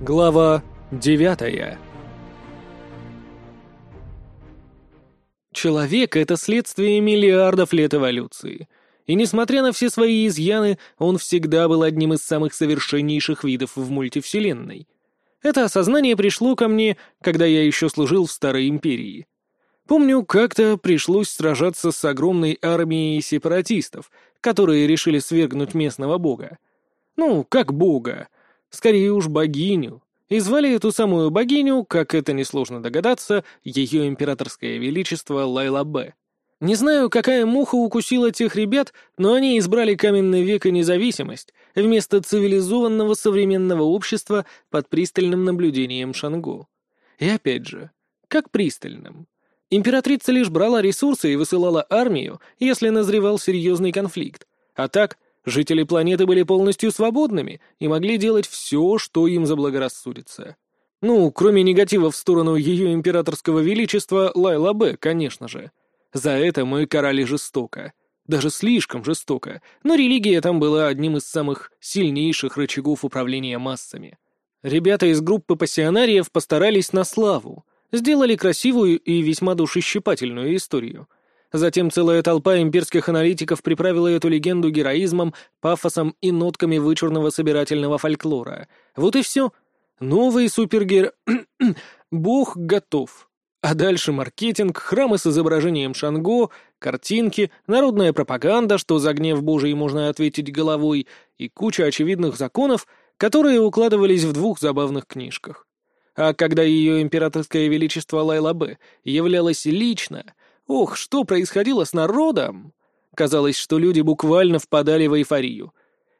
Глава девятая Человек — это следствие миллиардов лет эволюции. И несмотря на все свои изъяны, он всегда был одним из самых совершеннейших видов в мультивселенной. Это осознание пришло ко мне, когда я еще служил в Старой Империи. Помню, как-то пришлось сражаться с огромной армией сепаратистов, которые решили свергнуть местного бога. Ну, как бога, скорее уж богиню. И звали эту самую богиню, как это несложно догадаться, ее императорское величество Лайла Б. Не знаю, какая муха укусила тех ребят, но они избрали каменный век и независимость вместо цивилизованного современного общества под пристальным наблюдением Шангу. И опять же, как пристальным? Императрица лишь брала ресурсы и высылала армию, если назревал серьезный конфликт. А так, жители планеты были полностью свободными и могли делать все, что им заблагорассудится. Ну, кроме негатива в сторону ее императорского величества Лайла Б, конечно же. За это мы карали жестоко. Даже слишком жестоко, но религия там была одним из самых сильнейших рычагов управления массами. Ребята из группы пассионариев постарались на славу, сделали красивую и весьма душещипательную историю. Затем целая толпа имперских аналитиков приправила эту легенду героизмом, пафосом и нотками вычурного собирательного фольклора. Вот и все. Новый супергер... Бог готов. А дальше маркетинг, храмы с изображением Шанго, картинки, народная пропаганда, что за гнев Божий можно ответить головой, и куча очевидных законов, которые укладывались в двух забавных книжках. А когда ее императорское величество Лайла Б являлось лично, ох, что происходило с народом! Казалось, что люди буквально впадали в эйфорию.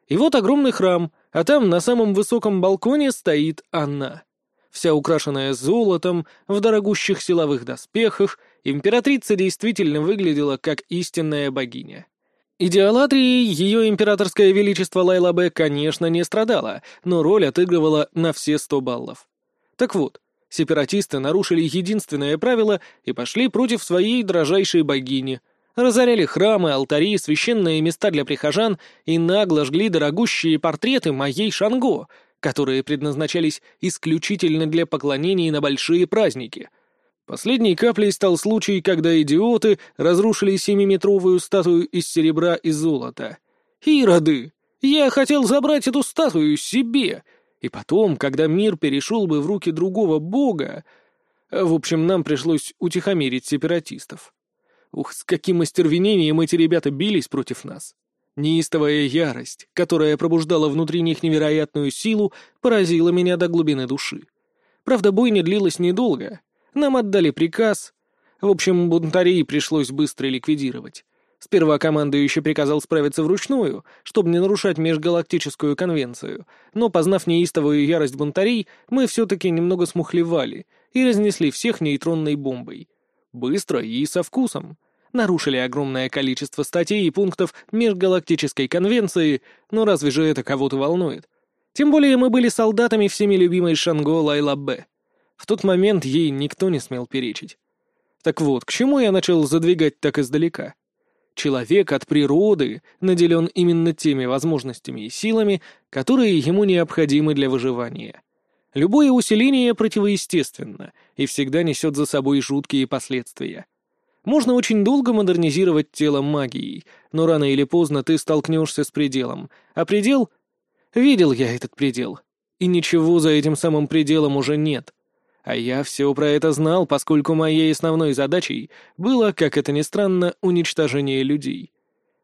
И вот огромный храм, а там на самом высоком балконе стоит она — вся украшенная золотом, в дорогущих силовых доспехах, императрица действительно выглядела как истинная богиня. Идеалатрией ее императорское величество Лайла Б, конечно, не страдала, но роль отыгрывала на все сто баллов. Так вот, сепаратисты нарушили единственное правило и пошли против своей дрожайшей богини, разоряли храмы, алтари, священные места для прихожан и нагло жгли дорогущие портреты моей Шанго — которые предназначались исключительно для поклонений на большие праздники. Последней каплей стал случай, когда идиоты разрушили семиметровую статую из серебра и золота. «Ироды! Я хотел забрать эту статую себе!» И потом, когда мир перешел бы в руки другого бога... В общем, нам пришлось утихомирить сепаратистов. Ух, с каким остервенением эти ребята бились против нас. Неистовая ярость, которая пробуждала внутри них невероятную силу, поразила меня до глубины души. Правда, бой не длилась недолго. Нам отдали приказ. В общем, бунтарей пришлось быстро ликвидировать. Сперва командующий приказал справиться вручную, чтобы не нарушать межгалактическую конвенцию, но, познав неистовую ярость бунтарей, мы все-таки немного смухлевали и разнесли всех нейтронной бомбой. Быстро и со вкусом нарушили огромное количество статей и пунктов Межгалактической конвенции, но разве же это кого-то волнует? Тем более мы были солдатами всеми любимой Шанго Лайла Б. В тот момент ей никто не смел перечить. Так вот, к чему я начал задвигать так издалека? Человек от природы наделен именно теми возможностями и силами, которые ему необходимы для выживания. Любое усиление противоестественно и всегда несет за собой жуткие последствия — можно очень долго модернизировать тело магией, но рано или поздно ты столкнешься с пределом. А предел... Видел я этот предел. И ничего за этим самым пределом уже нет. А я все про это знал, поскольку моей основной задачей было, как это ни странно, уничтожение людей.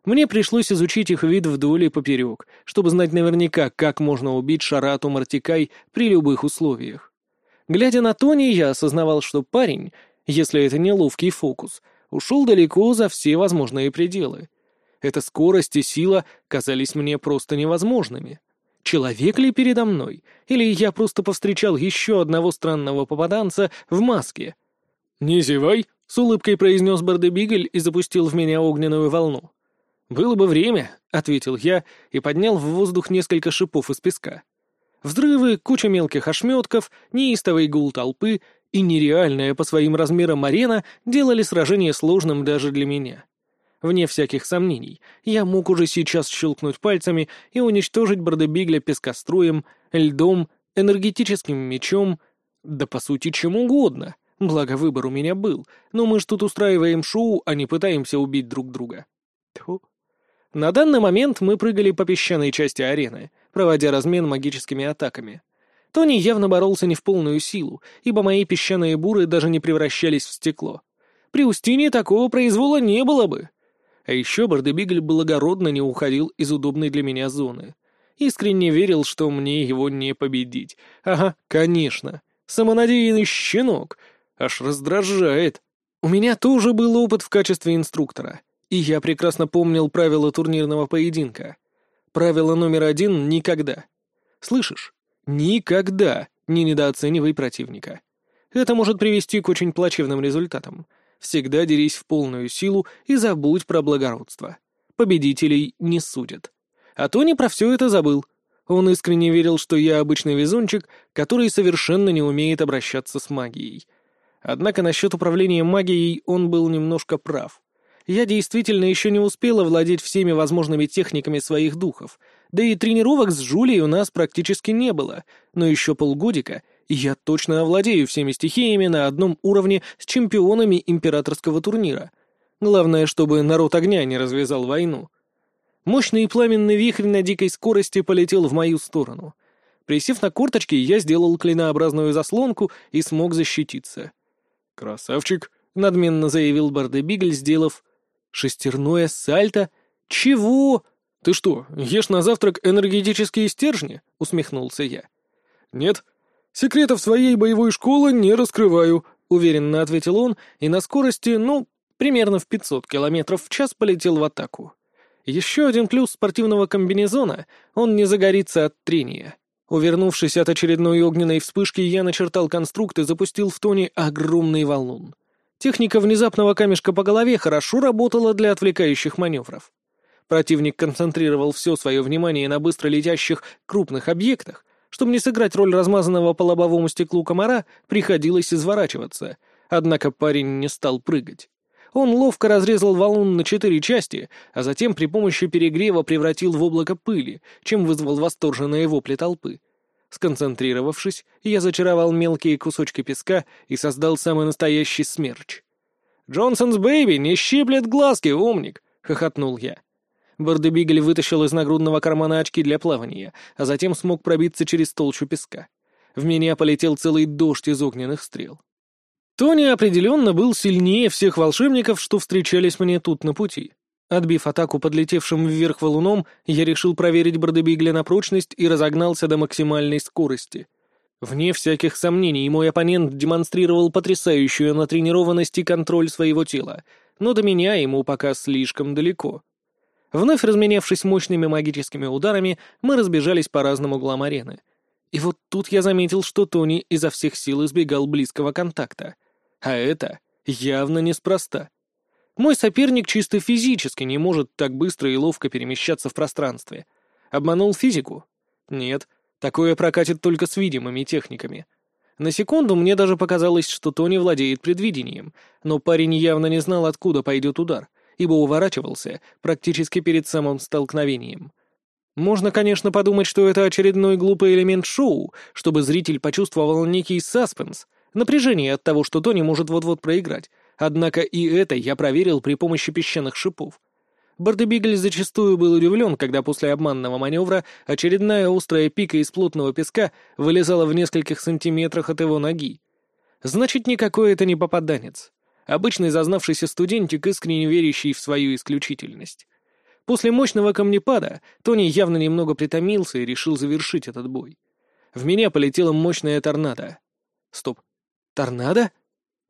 Мне пришлось изучить их вид вдоль и поперек, чтобы знать наверняка, как можно убить Шарату Мартикай при любых условиях. Глядя на Тони, я осознавал, что парень, если это не ловкий фокус — ушел далеко за все возможные пределы. Эта скорость и сила казались мне просто невозможными. Человек ли передо мной? Или я просто повстречал еще одного странного попаданца в маске? «Не зевай!» — с улыбкой произнес Бардебигль и запустил в меня огненную волну. «Было бы время», — ответил я и поднял в воздух несколько шипов из песка. Взрывы, куча мелких ошметков, неистовый гул толпы и нереальная по своим размерам арена делали сражение сложным даже для меня. Вне всяких сомнений, я мог уже сейчас щелкнуть пальцами и уничтожить Бродебигля пескоструем, льдом энергетическим мечом, да по сути чем угодно. Благо выбор у меня был, но мы ж тут устраиваем шоу, а не пытаемся убить друг друга. Тьфу. На данный момент мы прыгали по песчаной части арены, проводя размен магическими атаками. Тони явно боролся не в полную силу, ибо мои песчаные буры даже не превращались в стекло. При Устине такого произвола не было бы. А еще Бардебигль благородно не уходил из удобной для меня зоны. Искренне верил, что мне его не победить. Ага, конечно. Самонадеянный щенок. Аж раздражает. У меня тоже был опыт в качестве инструктора. И я прекрасно помнил правила турнирного поединка. Правило номер один — никогда. Слышишь? Никогда не недооценивай противника. Это может привести к очень плачевным результатам. Всегда дерись в полную силу и забудь про благородство. Победителей не судят. А Тони про все это забыл. Он искренне верил, что я обычный везунчик, который совершенно не умеет обращаться с магией. Однако насчет управления магией он был немножко прав. Я действительно еще не успела владеть всеми возможными техниками своих духов, да и тренировок с Жулей у нас практически не было, но еще полгодика, я точно овладею всеми стихиями на одном уровне с чемпионами императорского турнира. Главное, чтобы народ огня не развязал войну. Мощный пламенный вихрь на дикой скорости полетел в мою сторону. Присев на корточки, я сделал клинообразную заслонку и смог защититься. «Красавчик», — надменно заявил Бардебигль, сделав Шестерное сальто? Чего? Ты что, ешь на завтрак энергетические стержни? Усмехнулся я. Нет, секретов своей боевой школы не раскрываю, уверенно ответил он, и на скорости, ну, примерно в 500 километров в час полетел в атаку. Еще один плюс спортивного комбинезона — он не загорится от трения. Увернувшись от очередной огненной вспышки, я начертал конструкт и запустил в тоне огромный валун. Техника внезапного камешка по голове хорошо работала для отвлекающих маневров. Противник концентрировал все свое внимание на быстро летящих крупных объектах. Чтобы не сыграть роль размазанного по лобовому стеклу комара, приходилось изворачиваться. Однако парень не стал прыгать. Он ловко разрезал валун на четыре части, а затем при помощи перегрева превратил в облако пыли, чем вызвал восторженные вопли толпы. Сконцентрировавшись, я зачаровал мелкие кусочки песка и создал самый настоящий смерч. «Джонсонс Бэйби не щиплет глазки, умник!» — хохотнул я. Бардебигль вытащил из нагрудного кармана очки для плавания, а затем смог пробиться через толщу песка. В меня полетел целый дождь из огненных стрел. Тони определенно был сильнее всех волшебников, что встречались мне тут на пути. Отбив атаку подлетевшим вверх валуном, я решил проверить Бродебигля на прочность и разогнался до максимальной скорости. Вне всяких сомнений, мой оппонент демонстрировал потрясающую натренированность и контроль своего тела, но до меня ему пока слишком далеко. Вновь разменявшись мощными магическими ударами, мы разбежались по разным углам арены. И вот тут я заметил, что Тони изо всех сил избегал близкого контакта. А это явно неспроста. Мой соперник чисто физически не может так быстро и ловко перемещаться в пространстве. Обманул физику? Нет, такое прокатит только с видимыми техниками. На секунду мне даже показалось, что Тони владеет предвидением, но парень явно не знал, откуда пойдет удар, ибо уворачивался практически перед самым столкновением. Можно, конечно, подумать, что это очередной глупый элемент шоу, чтобы зритель почувствовал некий саспенс, напряжение от того, что Тони может вот-вот проиграть, Однако и это я проверил при помощи песчаных шипов. Бардебигль зачастую был удивлен, когда после обманного маневра очередная острая пика из плотного песка вылезала в нескольких сантиметрах от его ноги. Значит, никакой это не попаданец. Обычный зазнавшийся студентик, искренне верящий в свою исключительность. После мощного камнепада Тони явно немного притомился и решил завершить этот бой. В меня полетела мощная торнадо. Стоп. Торнадо?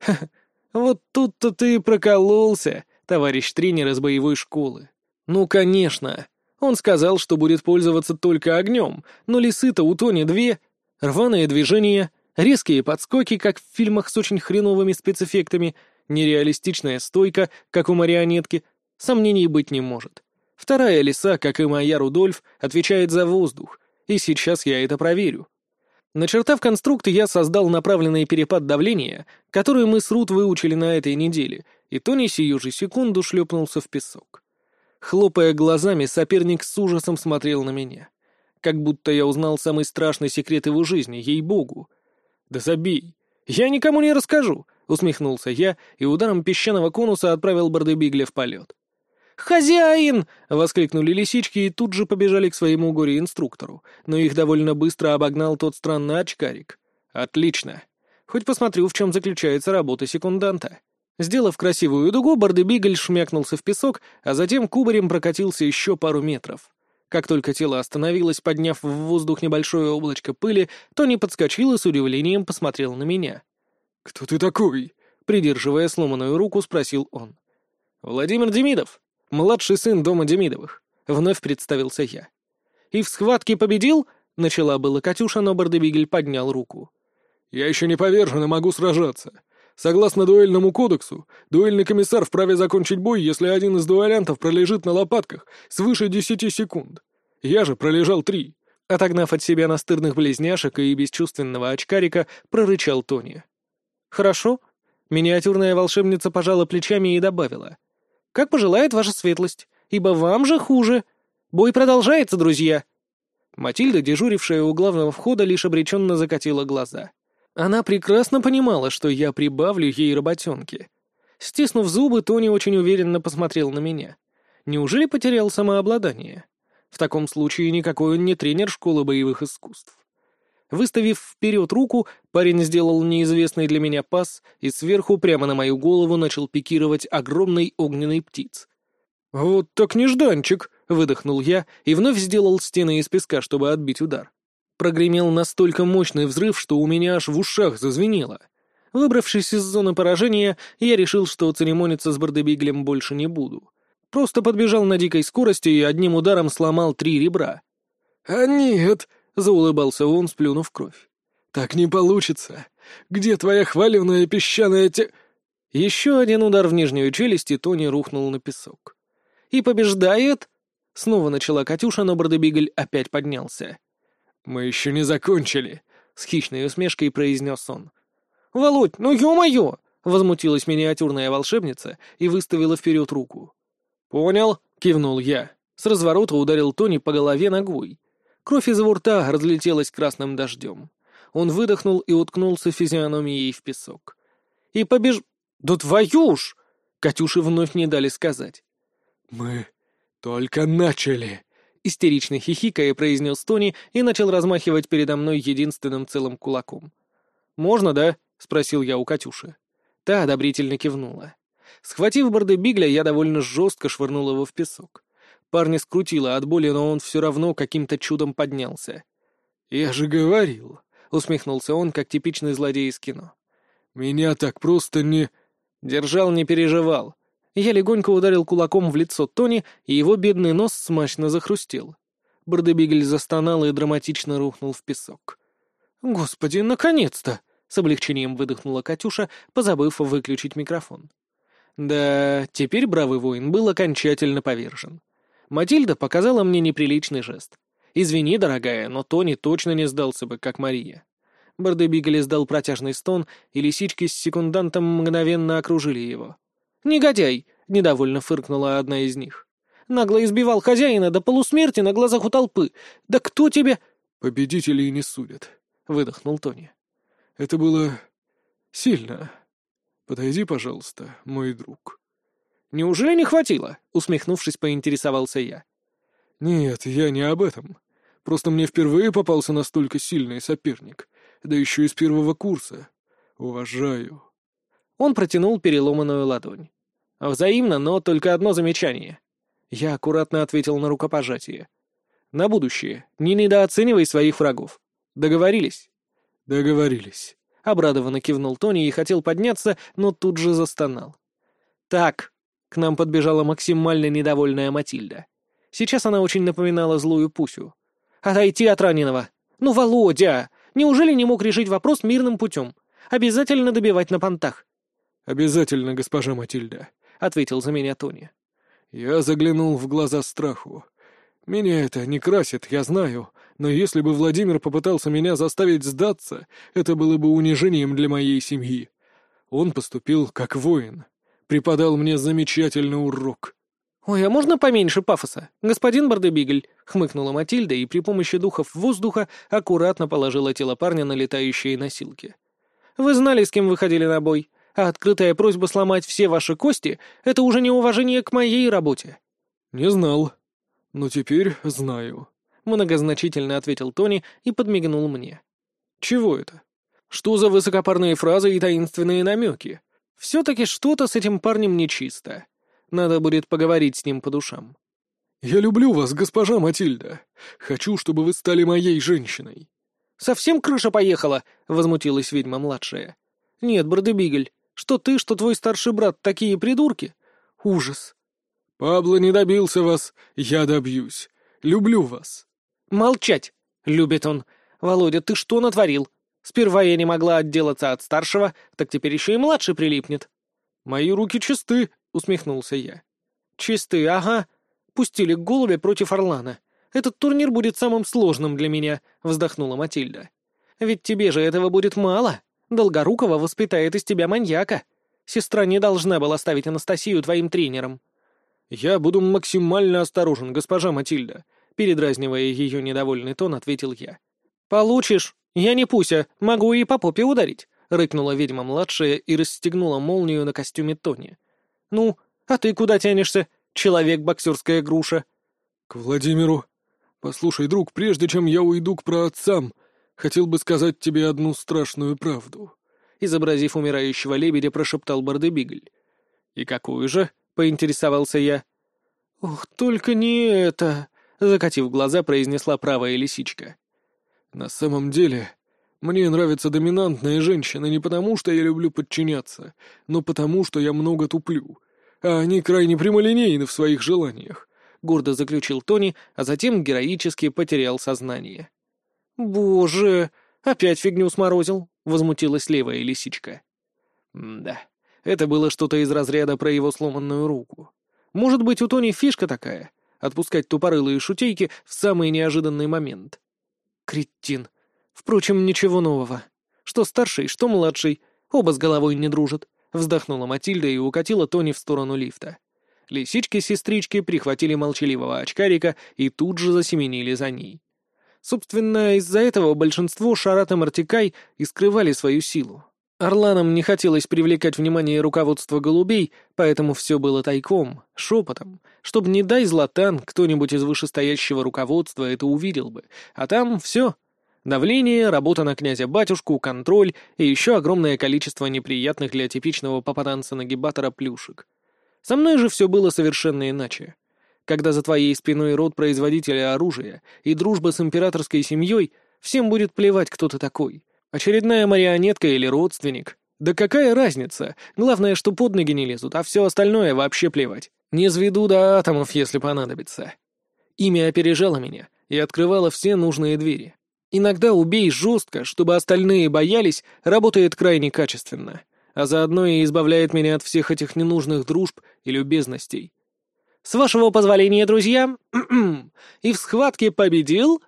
Ха-ха. Вот тут-то ты прокололся, товарищ тренер из боевой школы. Ну, конечно. Он сказал, что будет пользоваться только огнем, но лисы-то у Тони две. Рваные движения, резкие подскоки, как в фильмах с очень хреновыми спецэффектами, нереалистичная стойка, как у марионетки. Сомнений быть не может. Вторая лиса, как и моя Рудольф, отвечает за воздух, и сейчас я это проверю. Начертав конструкт, я создал направленный перепад давления, который мы с Рут выучили на этой неделе, и Тони сию же секунду шлепнулся в песок. Хлопая глазами, соперник с ужасом смотрел на меня. как будто я узнал самый страшный секрет его жизни, ей-богу. «Да забей! Я никому не расскажу!» — усмехнулся я и ударом песчаного конуса отправил Бардебигля в полет. «Хозяин!» — воскликнули лисички и тут же побежали к своему горе-инструктору, но их довольно быстро обогнал тот странный очкарик. «Отлично! Хоть посмотрю, в чем заключается работа секунданта». Сделав красивую дугу, Бардебигль шмякнулся в песок, а затем кубарем прокатился еще пару метров. Как только тело остановилось, подняв в воздух небольшое облачко пыли, Тони подскочил и с удивлением посмотрел на меня. «Кто ты такой?» — придерживая сломанную руку, спросил он. «Владимир Демидов, младший сын дома Демидовых», — вновь представился я. «И в схватке победил?» — начала была Катюша, но Бардебигель поднял руку. «Я еще не повержен и могу сражаться. Согласно дуэльному кодексу, дуэльный комиссар вправе закончить бой, если один из дуэлянтов пролежит на лопатках свыше десяти секунд. Я же пролежал три». Отогнав от себя настырных близняшек и бесчувственного очкарика, прорычал Тони. «Хорошо». Миниатюрная волшебница пожала плечами и добавила. «Как пожелает ваша светлость, ибо вам же хуже. Бой продолжается, друзья». Матильда, дежурившая у главного входа, лишь обреченно закатила глаза. Она прекрасно понимала, что я прибавлю ей работенки. Стиснув зубы, Тони очень уверенно посмотрел на меня. Неужели потерял самообладание? В таком случае никакой он не тренер школы боевых искусств. Выставив вперед руку, парень сделал неизвестный для меня пас и сверху прямо на мою голову начал пикировать огромный огненный птиц. «Вот так нежданчик!» — выдохнул я и вновь сделал стены из песка, чтобы отбить удар. Прогремел настолько мощный взрыв, что у меня аж в ушах зазвенело. Выбравшись из зоны поражения, я решил, что церемониться с Бардебиглем больше не буду. Просто подбежал на дикой скорости и одним ударом сломал три ребра. «А нет!» — заулыбался он, сплюнув кровь. «Так не получится! Где твоя хваленая песчаная те...» Еще один удар в нижнюю челюсть, и Тони рухнул на песок. «И побеждает...» Снова начала Катюша, но Бардебигль опять поднялся. «Мы еще не закончили», — с хищной усмешкой произнес он. «Володь, ну ё-моё!» — возмутилась миниатюрная волшебница и выставила вперед руку. «Понял», — кивнул я. С разворота ударил Тони по голове ногой. Кровь из его рта разлетелась красным дождем. Он выдохнул и уткнулся физиономией в песок. И побеж... «Да твою ж!» Катюше вновь не дали сказать. «Мы только начали!» истерично хихикая, произнес Тони и начал размахивать передо мной единственным целым кулаком. «Можно, да?» — спросил я у Катюши. Та одобрительно кивнула. Схватив борды Бигля, я довольно жестко швырнул его в песок. Парня скрутило от боли, но он все равно каким-то чудом поднялся. «Я же говорил», — усмехнулся он, как типичный злодей из кино. «Меня так просто не...» Держал, не переживал. Я легонько ударил кулаком в лицо Тони, и его бедный нос смачно захрустел. Бардебигль застонал и драматично рухнул в песок. «Господи, наконец-то!» — с облегчением выдохнула Катюша, позабыв выключить микрофон. Да, теперь бравый воин был окончательно повержен. Матильда показала мне неприличный жест. «Извини, дорогая, но Тони точно не сдался бы, как Мария». Бардебигль издал протяжный стон, и лисички с секундантом мгновенно окружили его. «Негодяй!» — недовольно фыркнула одна из них. «Нагло избивал хозяина до полусмерти на глазах у толпы. Да кто тебе...» «Победителей не судят», — выдохнул Тони. «Это было... сильно. Подойди, пожалуйста, мой друг». «Неужели не хватило?» — усмехнувшись, поинтересовался я. «Нет, я не об этом. Просто мне впервые попался настолько сильный соперник, да еще из первого курса. Уважаю». Он протянул переломанную ладонь. «Взаимно, но только одно замечание». Я аккуратно ответил на рукопожатие. «На будущее. Не недооценивай своих врагов. Договорились?» «Договорились», — обрадованно кивнул Тони и хотел подняться, но тут же застонал. «Так», — к нам подбежала максимально недовольная Матильда. Сейчас она очень напоминала злую Пусю. «Отойти от раненого! Ну, Володя! Неужели не мог решить вопрос мирным путем? Обязательно добивать на понтах!» «Обязательно, госпожа Матильда», — ответил за меня Тони. «Я заглянул в глаза страху. Меня это не красит, я знаю, но если бы Владимир попытался меня заставить сдаться, это было бы унижением для моей семьи. Он поступил как воин, преподал мне замечательный урок». «Ой, а можно поменьше пафоса, господин Бардебигль?» — хмыкнула Матильда и при помощи духов воздуха аккуратно положила тело парня на летающие носилки. «Вы знали, с кем выходили на бой, а открытая просьба сломать все ваши кости — это уже неуважение к моей работе». «Не знал. Но теперь знаю», — многозначительно ответил Тони и подмигнул мне. «Чего это? Что за высокопарные фразы и таинственные намеки? Все-таки что-то с этим парнем нечисто». Надо будет поговорить с ним по душам. «Я люблю вас, госпожа Матильда. Хочу, чтобы вы стали моей женщиной». «Совсем крыша поехала?» — возмутилась ведьма-младшая. «Нет, Бардебигль, что ты, что твой старший брат такие придурки? Ужас!» «Пабло не добился вас, я добьюсь. Люблю вас». «Молчать!» — любит он. «Володя, ты что натворил? Сперва я не могла отделаться от старшего, так теперь еще и младший прилипнет». «Мои руки чисты», усмехнулся я. «Чистые, ага. Пустили голубя против Орлана. Этот турнир будет самым сложным для меня», — вздохнула Матильда. «Ведь тебе же этого будет мало. Долгорукова воспитает из тебя маньяка. Сестра не должна была ставить Анастасию твоим тренером». «Я буду максимально осторожен, госпожа Матильда», — передразнивая ее недовольный тон, ответил я. «Получишь. Я не Пуся, могу и по попе ударить», — рыкнула ведьма-младшая и расстегнула молнию на костюме Тони. «Ну, а ты куда тянешься, человек-боксерская груша?» «К Владимиру. Послушай, друг, прежде чем я уйду к праотцам, хотел бы сказать тебе одну страшную правду». Изобразив умирающего лебедя, прошептал Бардебигль. «И какую же?» — поинтересовался я. «Ох, только не это!» — закатив глаза, произнесла правая лисичка. «На самом деле, мне нравится доминантная женщина не потому, что я люблю подчиняться, но потому, что я много туплю. А они крайне прямолинейны в своих желаниях», — гордо заключил Тони, а затем героически потерял сознание. «Боже, опять фигню сморозил», — возмутилась левая лисичка. да, это было что-то из разряда про его сломанную руку. Может быть, у Тони фишка такая — отпускать тупорылые шутейки в самый неожиданный момент. «Кретин», Впрочем, ничего нового. Что старший, что младший, оба с головой не дружат. Вздохнула Матильда и укатила Тони в сторону лифта. Лисички-сестрички прихватили молчаливого очкарика и тут же засеменили за ней. Собственно, из-за этого большинство Шарата Мартикай и скрывали свою силу. Орланам не хотелось привлекать внимание руководства голубей, поэтому все было тайком, шепотом, чтобы, не дай златан, кто-нибудь из вышестоящего руководства это увидел бы, а там все — Давление, работа на князя-батюшку, контроль и еще огромное количество неприятных для типичного попаданца-нагибатора плюшек. Со мной же все было совершенно иначе. Когда за твоей спиной род производителя оружия и дружба с императорской семьей, всем будет плевать, кто ты такой. Очередная марионетка или родственник. Да какая разница? Главное, что под ноги не лезут, а все остальное вообще плевать. Не зведу до атомов, если понадобится. Имя опережало меня и открывало все нужные двери. Иногда убей жестко, чтобы остальные боялись, работает крайне качественно, а заодно и избавляет меня от всех этих ненужных дружб и любезностей. С вашего позволения, друзья, и в схватке победил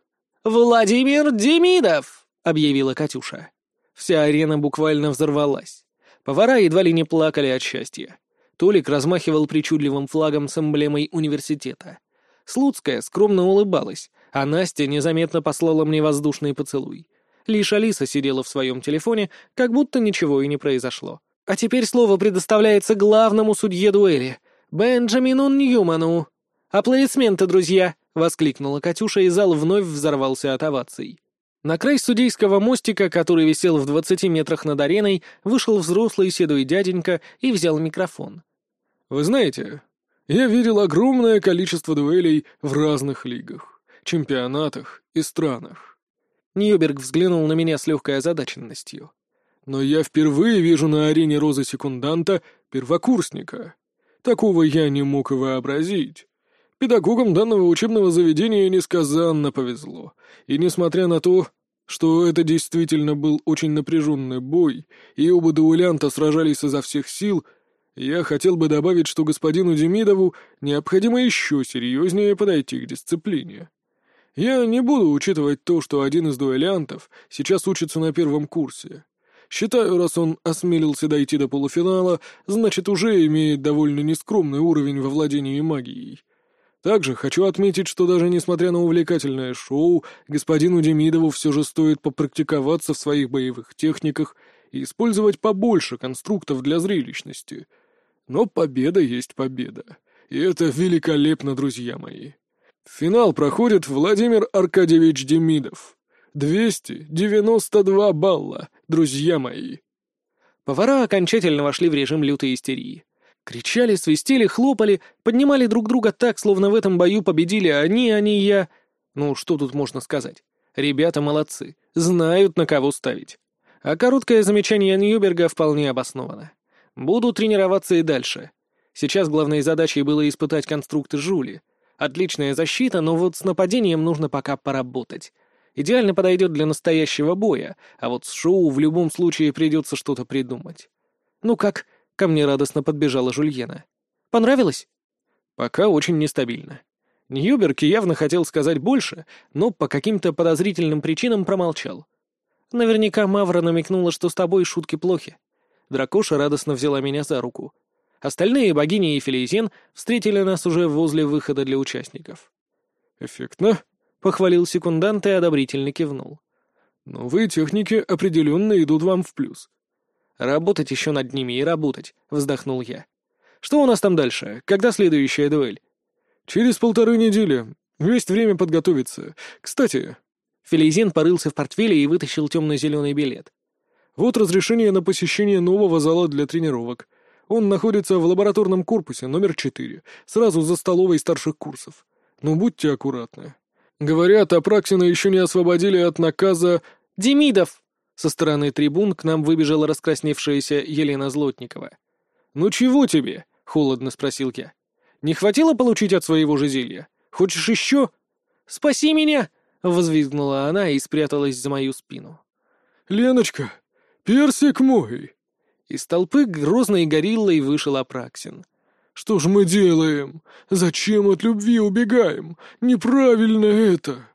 Владимир Демидов, объявила Катюша. Вся арена буквально взорвалась. Повара едва ли не плакали от счастья. Толик размахивал причудливым флагом с эмблемой университета. Слуцкая скромно улыбалась, а Настя незаметно послала мне воздушный поцелуй. Лишь Алиса сидела в своем телефоне, как будто ничего и не произошло. А теперь слово предоставляется главному судье дуэли — Бенджамину Ньюману. «Аплодисменты, друзья!» — воскликнула Катюша, и зал вновь взорвался от оваций. На край судейского мостика, который висел в двадцати метрах над ареной, вышел взрослый седой дяденька и взял микрофон. «Вы знаете, я видел огромное количество дуэлей в разных лигах, чемпионатах и странах. Ньюберг взглянул на меня с легкой озадаченностью. Но я впервые вижу на арене розы секунданта первокурсника. Такого я не мог и вообразить. Педагогам данного учебного заведения несказанно повезло. И несмотря на то, что это действительно был очень напряженный бой, и оба дуэлянта сражались изо всех сил — я хотел бы добавить, что господину Демидову необходимо еще серьезнее подойти к дисциплине. Я не буду учитывать то, что один из дуэлянтов сейчас учится на первом курсе. Считаю, раз он осмелился дойти до полуфинала, значит, уже имеет довольно нескромный уровень во владении магией. Также хочу отметить, что даже несмотря на увлекательное шоу, господину Демидову все же стоит попрактиковаться в своих боевых техниках и использовать побольше конструктов для зрелищности. Но победа есть победа. И это великолепно, друзья мои. Финал проходит Владимир Аркадьевич Демидов. 292 балла, друзья мои. Повара окончательно вошли в режим лютой истерии. Кричали, свистели, хлопали, поднимали друг друга так, словно в этом бою победили они, а не я. Ну, что тут можно сказать? Ребята молодцы, знают, на кого ставить. А короткое замечание Ньюберга вполне обосновано. Буду тренироваться и дальше. Сейчас главной задачей было испытать конструкты Жули. Отличная защита, но вот с нападением нужно пока поработать. Идеально подойдет для настоящего боя, а вот с шоу в любом случае придется что-то придумать. Ну как, ко мне радостно подбежала Жульена. Понравилось? Пока очень нестабильно. Ньюберг явно хотел сказать больше, но по каким-то подозрительным причинам промолчал. Наверняка Мавра намекнула, что с тобой шутки плохи. Дракоша радостно взяла меня за руку. Остальные богини и Филизен встретили нас уже возле выхода для участников. «Эффектно», — похвалил секундант и одобрительно кивнул. «Новые техники определенно идут вам в плюс». «Работать еще над ними и работать», — вздохнул я. «Что у нас там дальше? Когда следующая дуэль?» «Через полторы недели. Есть время подготовиться. Кстати...» Филизин порылся в портфеле и вытащил темно-зеленый билет. «Вот разрешение на посещение нового зала для тренировок. Он находится в лабораторном корпусе номер 4, сразу за столовой старших курсов. Но будьте аккуратны. Говорят, Апраксина еще не освободили от наказа... «Демидов!» Со стороны трибун к нам выбежала раскрасневшаяся Елена Злотникова. «Ну чего тебе?» — холодно спросил я. «Не хватило получить от своего же зелья? Хочешь еще?» «Спаси меня!» — возвизгнула она и спряталась за мою спину. «Леночка, персик мой!» Из толпы грозной гориллой вышел Апраксин. Что ж мы делаем? Зачем от любви убегаем? Неправильно это!»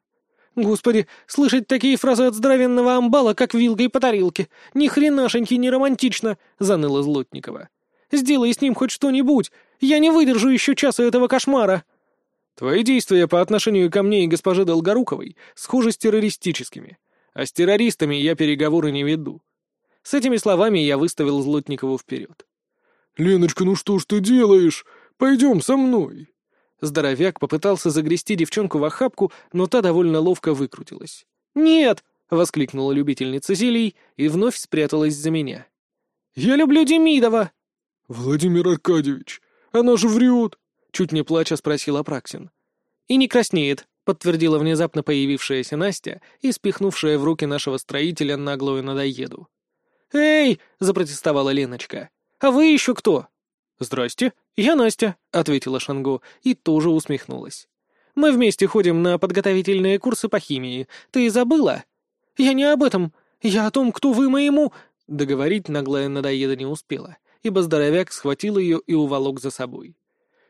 «Господи, слышать такие фразы от здоровенного амбала, как вилкой по тарелке, ни хренашеньки не романтично!» — заныла Злотникова. «Сделай с ним хоть что-нибудь! Я не выдержу еще часа этого кошмара!» «Твои действия по отношению ко мне и госпоже Долгоруковой схожи с террористическими, а с террористами я переговоры не веду». С этими словами я выставил Злотникову вперед. «Леночка, ну что ж ты делаешь? Пойдем со мной!» Здоровяк попытался загрести девчонку в охапку, но та довольно ловко выкрутилась. «Нет!» — воскликнула любительница зелий и вновь спряталась за меня. «Я люблю Демидова!» «Владимир Аркадьевич, она же врет!» — чуть не плача спросил Апраксин. «И не краснеет», — подтвердила внезапно появившаяся Настя и спихнувшая в руки нашего строителя наглую надоеду. «Эй!» — запротестовала Леночка. «А вы еще кто?» «Здрасте, я Настя», — ответила Шанго и тоже усмехнулась. «Мы вместе ходим на подготовительные курсы по химии. Ты забыла?» «Я не об этом. Я о том, кто вы моему...» Договорить наглая надоеда не успела, ибо здоровяк схватил ее и уволок за собой.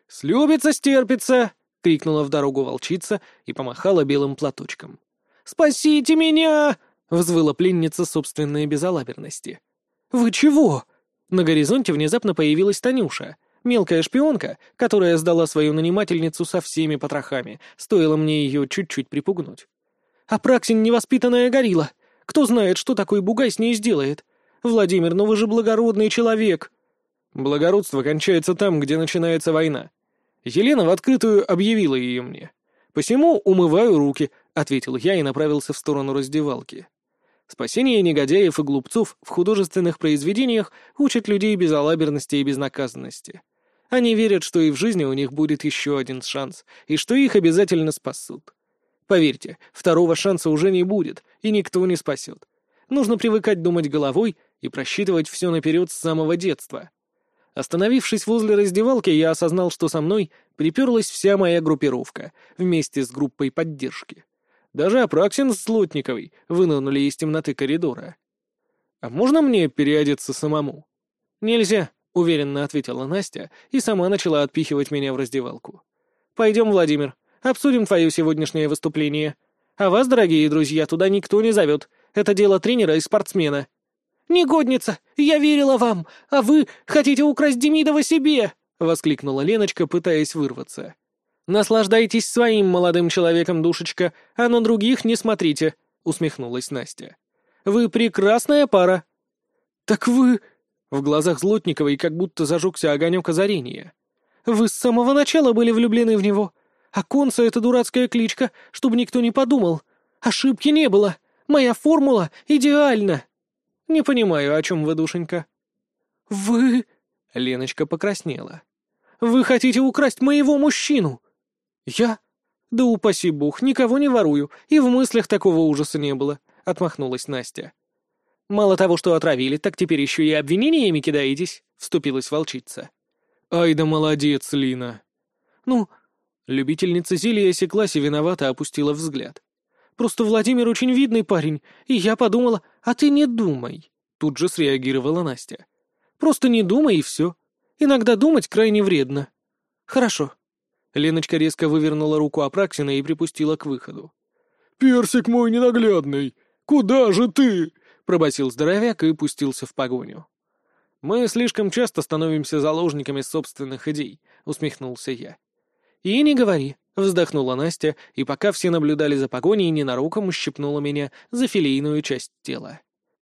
«Слюбится, стерпится!» — крикнула в дорогу волчица и помахала белым платочком. «Спасите меня!» — взвыла пленница собственной безалаберности. «Вы чего?» На горизонте внезапно появилась Танюша, мелкая шпионка, которая сдала свою нанимательницу со всеми потрохами, стоило мне ее чуть-чуть припугнуть. «А Праксин невоспитанная горилла. Кто знает, что такой бугай с ней сделает? Владимир, ну вы же благородный человек!» Благородство кончается там, где начинается война. Елена в открытую объявила ее мне. «Посему умываю руки», — ответил я и направился в сторону раздевалки. Спасение негодяев и глупцов в художественных произведениях учат людей безалаберности и безнаказанности. Они верят, что и в жизни у них будет еще один шанс, и что их обязательно спасут. Поверьте, второго шанса уже не будет, и никто не спасет. Нужно привыкать думать головой и просчитывать все наперед с самого детства. Остановившись возле раздевалки, я осознал, что со мной приперлась вся моя группировка вместе с группой поддержки. Даже Апраксин с Лотниковой вынырнули из темноты коридора. «А можно мне переодеться самому?» «Нельзя», — уверенно ответила Настя и сама начала отпихивать меня в раздевалку. «Пойдем, Владимир, обсудим твое сегодняшнее выступление. А вас, дорогие друзья, туда никто не зовет. Это дело тренера и спортсмена». Негодница! Я верила вам! А вы хотите украсть Демидова себе!» — воскликнула Леночка, пытаясь вырваться. «Наслаждайтесь своим молодым человеком, душечка, а на других не смотрите», — усмехнулась Настя. «Вы прекрасная пара». «Так вы...» — в глазах Злотниковой как будто зажегся огонек озарения. «Вы с самого начала были влюблены в него. А Конца — это дурацкая кличка, чтобы никто не подумал. Ошибки не было. Моя формула идеальна». «Не понимаю, о чем вы, душенька». «Вы...» — Леночка покраснела. «Вы хотите украсть моего мужчину?» «Я? Да упаси бог, никого не ворую, и в мыслях такого ужаса не было», — отмахнулась Настя. «Мало того, что отравили, так теперь еще и обвинениями кидаетесь», — вступилась волчица. «Ай да молодец, Лина!» «Ну...» Любительница зелья осеклась и виновато опустила взгляд. «Просто Владимир очень видный парень, и я подумала, а ты не думай», — тут же среагировала Настя. «Просто не думай, и все. Иногда думать крайне вредно». «Хорошо, Леночка резко вывернула руку Апраксина и припустила к выходу. «Персик мой ненаглядный! Куда же ты?» — пробасил здоровяк и пустился в погоню. «Мы слишком часто становимся заложниками собственных идей», — усмехнулся я. «И не говори», — вздохнула Настя, и пока все наблюдали за погоней, ненароком ущипнула меня за филейную часть тела.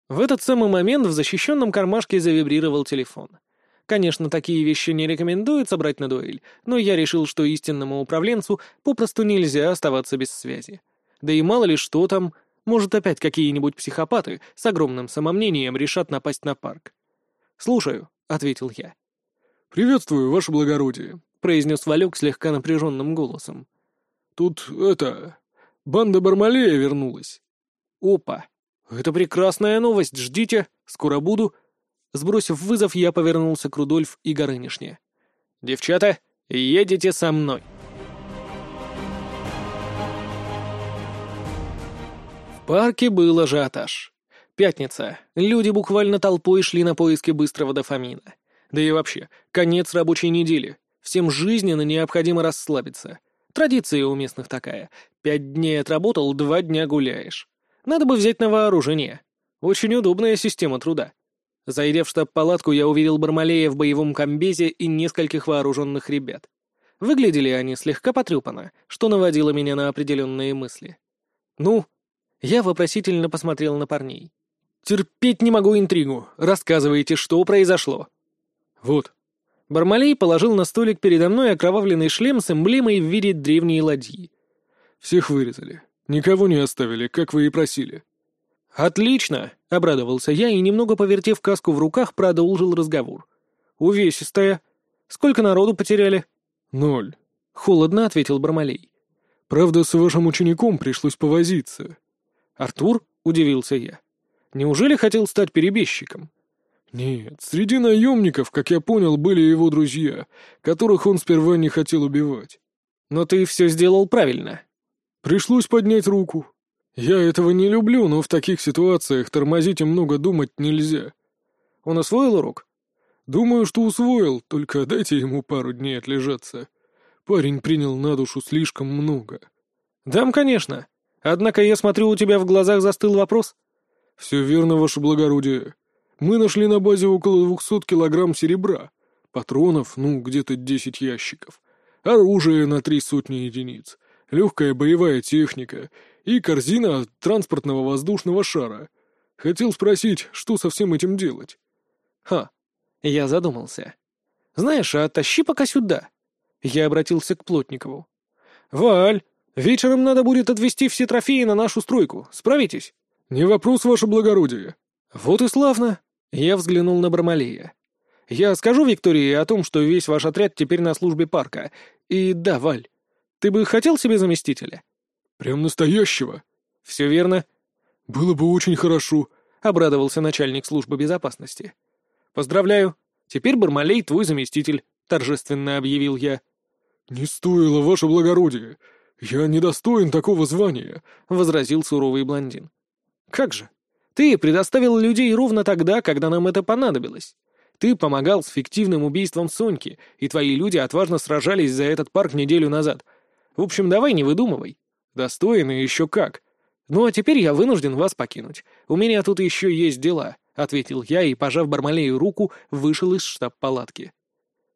В этот самый момент в защищенном кармашке завибрировал телефон. Конечно, такие вещи не рекомендуется брать на дуэль, но я решил, что истинному управленцу попросту нельзя оставаться без связи. Да и мало ли что там, может опять какие-нибудь психопаты с огромным самомнением решат напасть на парк. «Слушаю», — ответил я. «Приветствую, ваше благородие», — произнес Валек слегка напряженным голосом. «Тут, это... банда Бармалея вернулась». «Опа! Это прекрасная новость, ждите, скоро буду», Сбросив вызов, я повернулся к Рудольф и Горынишне. «Девчата, едете со мной!» В парке был ажиотаж. Пятница. Люди буквально толпой шли на поиски быстрого дофамина. Да и вообще, конец рабочей недели. Всем жизненно необходимо расслабиться. Традиция у местных такая. Пять дней отработал, два дня гуляешь. Надо бы взять на вооружение. Очень удобная система труда. Зайдя в штаб-палатку, я увидел Бармалея в боевом комбезе и нескольких вооруженных ребят. Выглядели они слегка потрепанно, что наводило меня на определенные мысли. «Ну?» Я вопросительно посмотрел на парней. «Терпеть не могу интригу. Рассказывайте, что произошло». «Вот». Бармалей положил на столик передо мной окровавленный шлем с эмблемой в виде древней ладьи. «Всех вырезали. Никого не оставили, как вы и просили». «Отлично!» — обрадовался я и, немного повертев каску в руках, продолжил разговор. «Увесистая. Сколько народу потеряли?» «Ноль», — холодно ответил Бармалей. «Правда, с вашим учеником пришлось повозиться». «Артур?» — удивился я. «Неужели хотел стать перебежчиком?» «Нет, среди наемников, как я понял, были его друзья, которых он сперва не хотел убивать». «Но ты все сделал правильно». «Пришлось поднять руку. «Я этого не люблю, но в таких ситуациях тормозить и много думать нельзя». «Он усвоил урок?» «Думаю, что усвоил, только дайте ему пару дней отлежаться. Парень принял на душу слишком много». «Дам, конечно. Однако я смотрю, у тебя в глазах застыл вопрос». «Все верно, ваше благородие. Мы нашли на базе около двухсот килограмм серебра, патронов, ну, где-то десять ящиков, оружие на три сотни единиц, легкая боевая техника и корзина транспортного воздушного шара. Хотел спросить, что со всем этим делать?» «Ха!» Я задумался. «Знаешь, а тащи пока сюда». Я обратился к Плотникову. «Валь, вечером надо будет отвезти все трофеи на нашу стройку. Справитесь?» «Не вопрос, ваше благородие». «Вот и славно». Я взглянул на Бармалея. «Я скажу Виктории о том, что весь ваш отряд теперь на службе парка. И да, Валь, ты бы хотел себе заместителя?» «Прям настоящего?» «Все верно». «Было бы очень хорошо», — обрадовался начальник службы безопасности. «Поздравляю. Теперь Бармалей твой заместитель», — торжественно объявил я. «Не стоило, ваше благородие. Я недостоин такого звания», — возразил суровый блондин. «Как же? Ты предоставил людей ровно тогда, когда нам это понадобилось. Ты помогал с фиктивным убийством Соньки, и твои люди отважно сражались за этот парк неделю назад. В общем, давай не выдумывай. Достоин и еще как. Ну а теперь я вынужден вас покинуть. У меня тут еще есть дела, ответил я и, пожав Бармалею руку, вышел из штаб-палатки.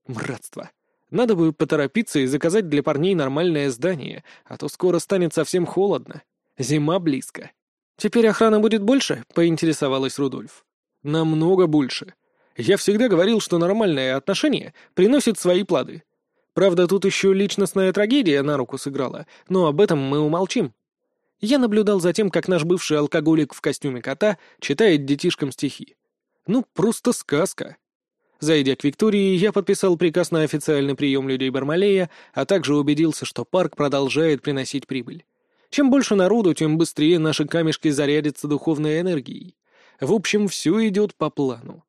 Мратство. Надо бы поторопиться и заказать для парней нормальное здание, а то скоро станет совсем холодно. Зима близко. «Теперь охрана будет больше?» — поинтересовалась Рудольф. «Намного больше. Я всегда говорил, что нормальное отношение приносит свои плоды. Правда, тут еще личностная трагедия на руку сыграла, но об этом мы умолчим». Я наблюдал за тем, как наш бывший алкоголик в костюме кота читает детишкам стихи. Ну, просто сказка. Зайдя к Виктории, я подписал приказ на официальный прием людей Бармалея, а также убедился, что парк продолжает приносить прибыль. Чем больше народу, тем быстрее наши камешки зарядятся духовной энергией. В общем, все идет по плану.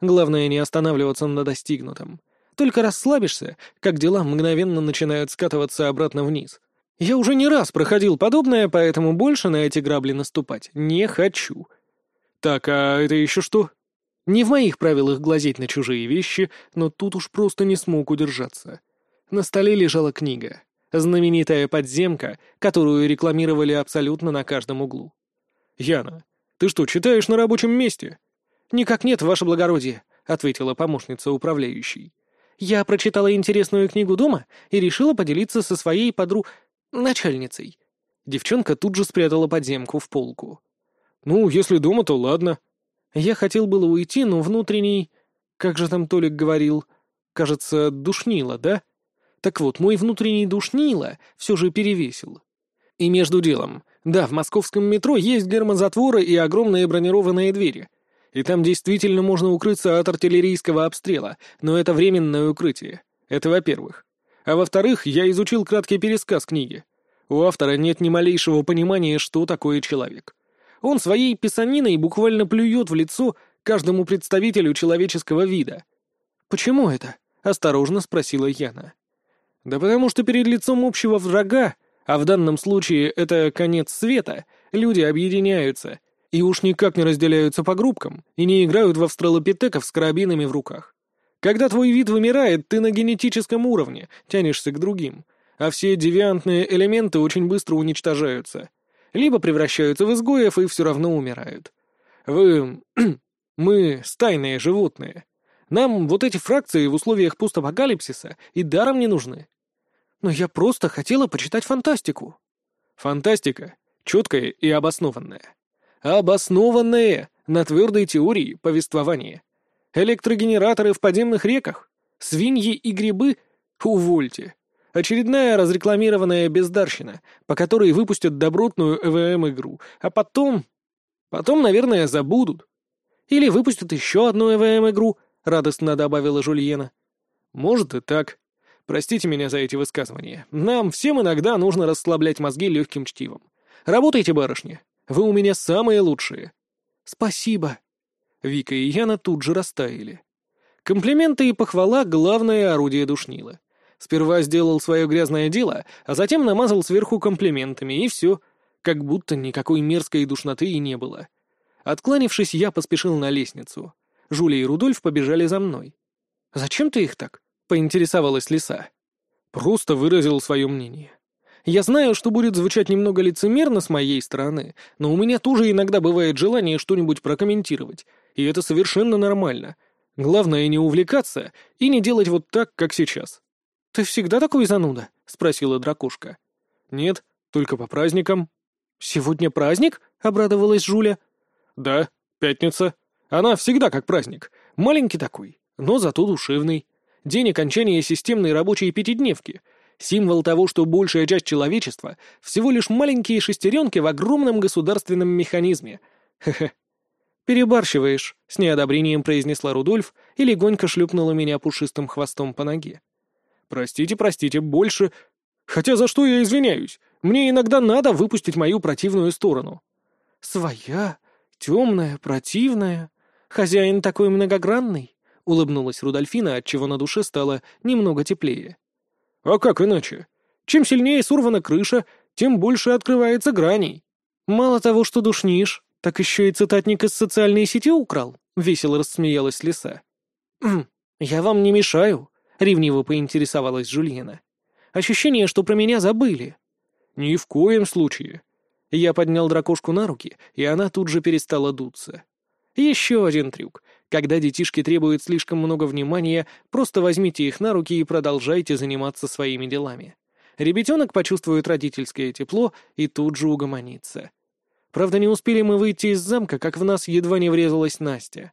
Главное не останавливаться на достигнутом. Только расслабишься, как дела мгновенно начинают скатываться обратно вниз. Я уже не раз проходил подобное, поэтому больше на эти грабли наступать не хочу. Так, а это еще что? Не в моих правилах глазеть на чужие вещи, но тут уж просто не смог удержаться. На столе лежала книга. Знаменитая подземка, которую рекламировали абсолютно на каждом углу. «Яна, ты что, читаешь на рабочем месте?» «Никак нет, ваше благородие», — ответила помощница управляющей. «Я прочитала интересную книгу дома и решила поделиться со своей подру... начальницей». Девчонка тут же спрятала подземку в полку. «Ну, если дома, то ладно». Я хотел было уйти, но внутренний... Как же там Толик говорил? Кажется, душнило, да? Так вот, мой внутренний душнило все же перевесил. И между делом, да, в московском метро есть гермозатворы и огромные бронированные двери. И там действительно можно укрыться от артиллерийского обстрела, но это временное укрытие. Это во-первых. А во-вторых, я изучил краткий пересказ книги. У автора нет ни малейшего понимания, что такое человек. Он своей писаниной буквально плюет в лицо каждому представителю человеческого вида. «Почему это?» — осторожно спросила Яна. Да потому что перед лицом общего врага, а в данном случае это конец света, люди объединяются и уж никак не разделяются по группкам и не играют в австралопитеков с карабинами в руках. Когда твой вид вымирает, ты на генетическом уровне тянешься к другим, а все девиантные элементы очень быстро уничтожаются. Либо превращаются в изгоев и все равно умирают. Вы... мы стайные животные. Нам вот эти фракции в условиях постапокалипсиса и даром не нужны. Но я просто хотела почитать фантастику. Фантастика. Четкая и обоснованная. Обоснованная на твердой теории повествования. Электрогенераторы в подземных реках. Свиньи и грибы. Увольте. Очередная разрекламированная бездарщина, по которой выпустят добротную ЭВМ-игру, а потом... Потом, наверное, забудут. Или выпустят еще одну ЭВМ-игру, радостно добавила Жульена. Может и так. Простите меня за эти высказывания. Нам всем иногда нужно расслаблять мозги легким чтивом. Работайте, барышня. Вы у меня самые лучшие. Спасибо. Вика и Яна тут же растаяли. Комплименты и похвала — главное орудие душнила. Сперва сделал свое грязное дело, а затем намазал сверху комплиментами, и все. Как будто никакой мерзкой душноты и не было. Откланившись, я поспешил на лестницу. Жуля и Рудольф побежали за мной. «Зачем ты их так?» — поинтересовалась лиса. Просто выразил свое мнение. Я знаю, что будет звучать немного лицемерно с моей стороны, но у меня тоже иногда бывает желание что-нибудь прокомментировать, и это совершенно нормально. Главное не увлекаться и не делать вот так, как сейчас. «Ты всегда такой зануда?» — спросила дракушка. «Нет, только по праздникам». «Сегодня праздник?» — обрадовалась Жуля. «Да, пятница. Она всегда как праздник. Маленький такой, но зато душевный день окончания системной рабочей пятидневки, символ того, что большая часть человечества — всего лишь маленькие шестеренки в огромном государственном механизме. Хе-хе. «Перебарщиваешь», — с неодобрением произнесла Рудольф и легонько шлюпнула меня пушистым хвостом по ноге. «Простите, простите, больше... Хотя за что я извиняюсь? Мне иногда надо выпустить мою противную сторону». «Своя, темная, противная. Хозяин такой многогранный». — улыбнулась Рудольфина, отчего на душе стало немного теплее. «А как иначе? Чем сильнее сорвана крыша, тем больше открывается граней. Мало того, что душнишь, так еще и цитатник из социальной сети украл», — весело рассмеялась лиса. «Хм, «Я вам не мешаю», — ревниво поинтересовалась Жульена. «Ощущение, что про меня забыли». «Ни в коем случае». Я поднял дракошку на руки, и она тут же перестала дуться. Еще один трюк. Когда детишки требуют слишком много внимания, просто возьмите их на руки и продолжайте заниматься своими делами. Ребятенок почувствует родительское тепло и тут же угомонится. Правда, не успели мы выйти из замка, как в нас едва не врезалась Настя.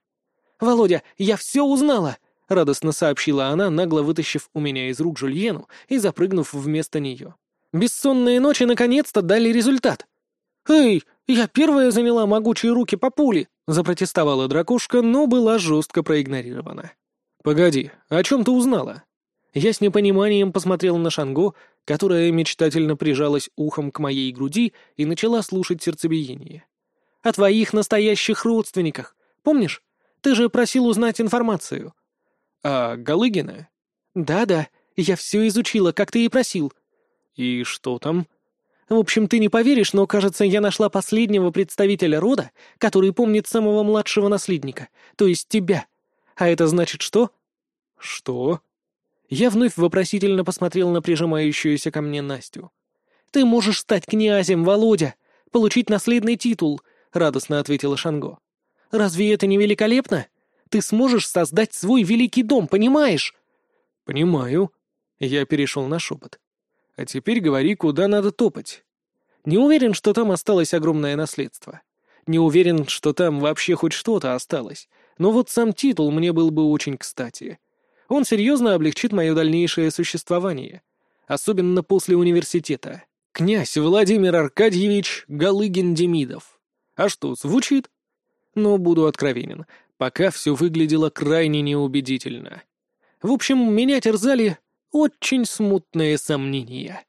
«Володя, я все узнала!» — радостно сообщила она, нагло вытащив у меня из рук Жульену и запрыгнув вместо нее. «Бессонные ночи наконец-то дали результат!» «Эй, я первая заняла могучие руки по пуле!» — запротестовала дракушка, но была жестко проигнорирована. «Погоди, о чем ты узнала?» Я с непониманием посмотрел на Шанго, которая мечтательно прижалась ухом к моей груди и начала слушать сердцебиение. «О твоих настоящих родственниках. Помнишь? Ты же просил узнать информацию». «А Галыгина?» «Да-да, я все изучила, как ты и просил». «И что там?» В общем, ты не поверишь, но, кажется, я нашла последнего представителя рода, который помнит самого младшего наследника, то есть тебя. А это значит что? Что? Я вновь вопросительно посмотрел на прижимающуюся ко мне Настю. Ты можешь стать князем, Володя, получить наследный титул, радостно ответила Шанго. Разве это не великолепно? Ты сможешь создать свой великий дом, понимаешь? Понимаю. Я перешел на шепот. А теперь говори, куда надо топать. Не уверен, что там осталось огромное наследство. Не уверен, что там вообще хоть что-то осталось. Но вот сам титул мне был бы очень кстати. Он серьезно облегчит мое дальнейшее существование. Особенно после университета. Князь Владимир Аркадьевич Галыгин-Демидов. А что, звучит? Но буду откровенен. Пока все выглядело крайне неубедительно. В общем, меня терзали очень смутные сомнения.